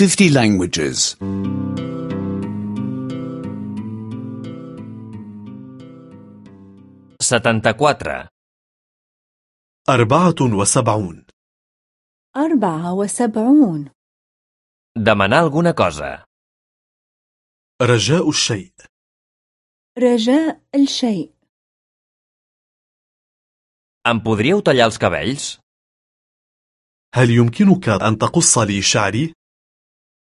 50 languages. 74. أربعة وسبعون أربعة وسبعون Demanar alguna cosa. رجاء الشيء رجاء الشيء Em podríeu tallar els cabells? هل يمكنك أن تقص لي شعري؟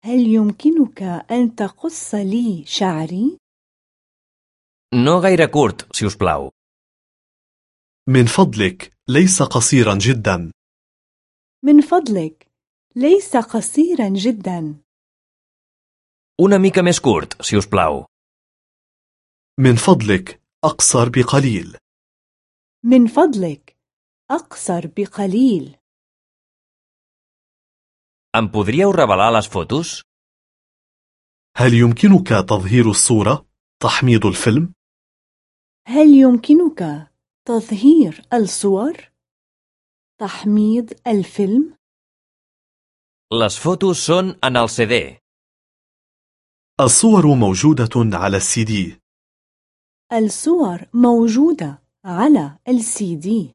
هل يمكنك أن تقص لي شعري؟ No gaire curt, si us plau. من فضلك ليس قصيرا جدا من فضلك ليس قصيرا جدا Una mica més curt, si us plau. من فضلك أقصر بقليل من فضلك أقصر بقليل Em podríeu revelar les fotos? هل يمكنك تظهير الصورة؟ تحميض الفيلم؟ هل يمكنك تظهير الصور؟ تحميض الفيلم؟ Les fotos són en el CD. الصور موجودة على السي دي الصور موجودة على السي دي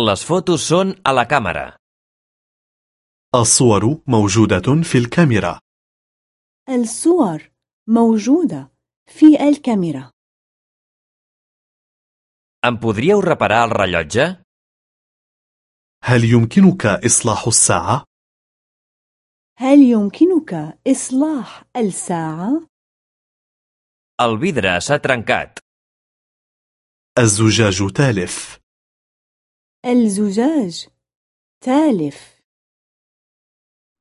Les fotos són a la càmera. الصور موجودة في الكاميرا الصور موجودة في الكاميرا Em podríeu reparar el rellotge? هل يمكنك إصلاح الساعة؟ هل يمكنك إصلاح الساعة؟ El vidre s'ha trencat. الزجاج تالف الزجاج تالف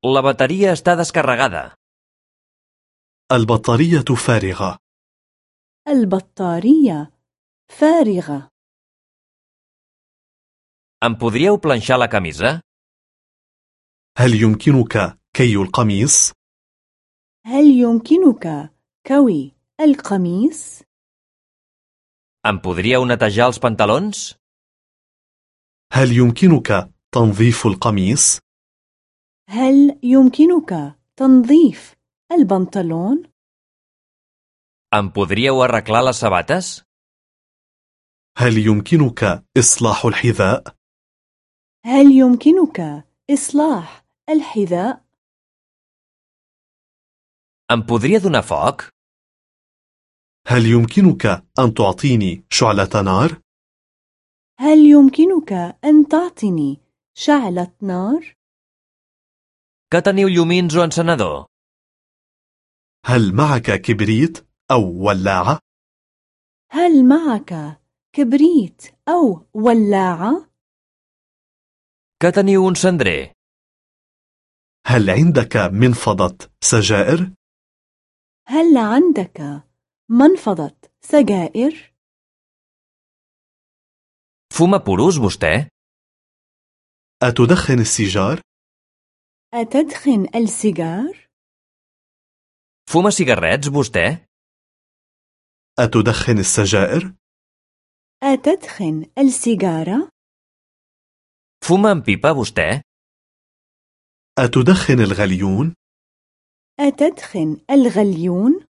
La bateria està descarregada. البطارية فارغة البطارية فارغة Em podríeu planxar la camisa? هل يمكنك كي القميص؟ هل يمكنك كوي القميص؟ Em podríeu netejar els pantalons? هل يمكنك تنظيف القميص؟ هل يمكنك تنظيف البنطلون؟ Em podríeu arreglar les sabates? هل يمكنك إصلاح الحذاء؟ هل يمكنك إصلاح الحذاء؟ Em podria donar foc? هل يمكنك أن تعطيني شعلة نار؟ هل يمكنك أن تعطيني شعلة نار؟ Que teniu llumins o encenedor? هل معك كبريت أو ولاعة؟ هل معك كبريت أو ولاعة؟ Que teniu un cendrer? هل عندك منفضة سجائر؟ هل عندك منفضة سجائر؟ Fuma purus, vostè? أتدخن السيجار؟ أتدخن السيجار؟ Fuma cigarrets, vostè? أتدخن السجائر؟ أتدخن السيجارة؟ Fuma en pipa, vostè? أتدخن الغليون؟ أتدخن الغليون؟